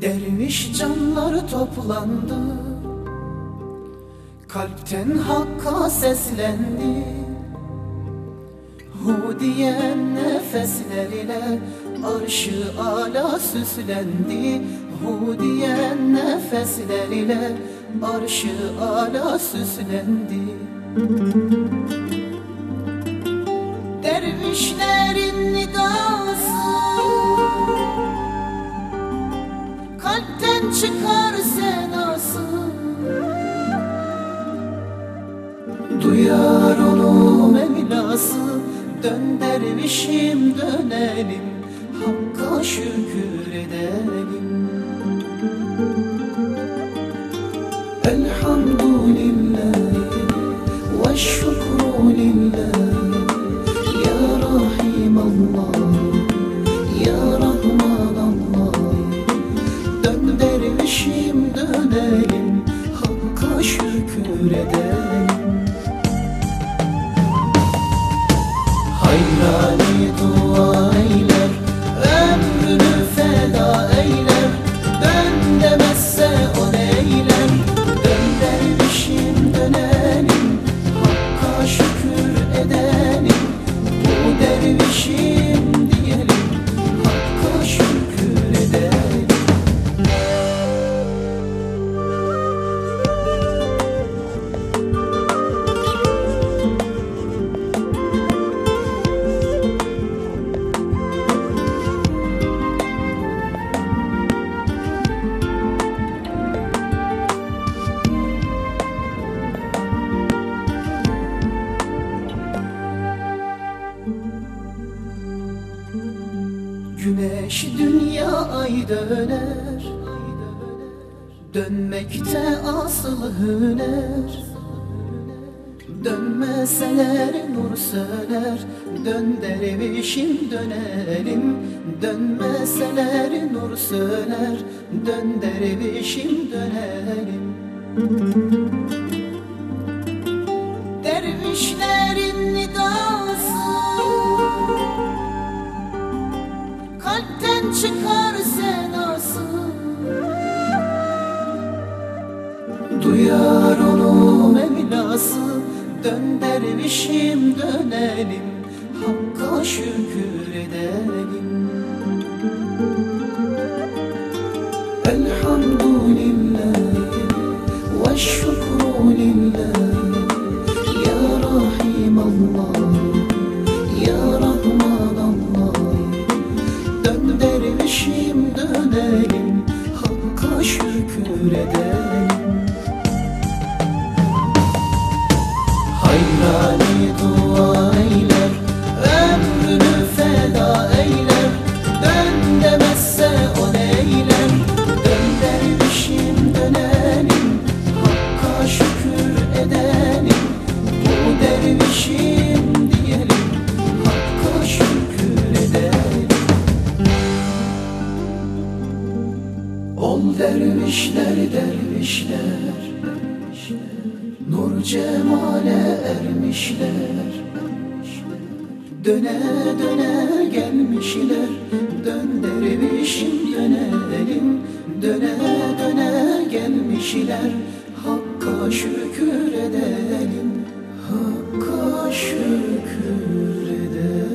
Derviş canlar toplandı. Kalpten hakka seslendi. Hu diyen nefesler ile Arşı ala süslendi. Hu diyen nefesler ile Arşı ala süslendi. Dervişlerin nidası Duyar onu Mevlası Dön dervişim dönelim. Hakka şükür edelim. Elhamdülillah Ve şükru Güneş dünya ay döner. Dönmekte asıl hüner. Dönmeseler nur söner. Dön dervişim dönelim Dönmeseler nur söner. Dön dervişim dönelim Dervişlerin çıkar senası Duyar onu Mevlası Dön dervişim dönelim. Hakka şükür edelim Hayrani dua eyler Ömrünü Dön demezse o Dön dervişim dönelim Hakka şükür edelim. Bu dervişim diyelim Hakka şükür edelim. Ol dervişler dervişler Nur cemale ermişler. Döne döne gelmişler. Dön dervişim dönelim Döne döne gelmişler. Hakka şükür edelim. Hakka şükür edelim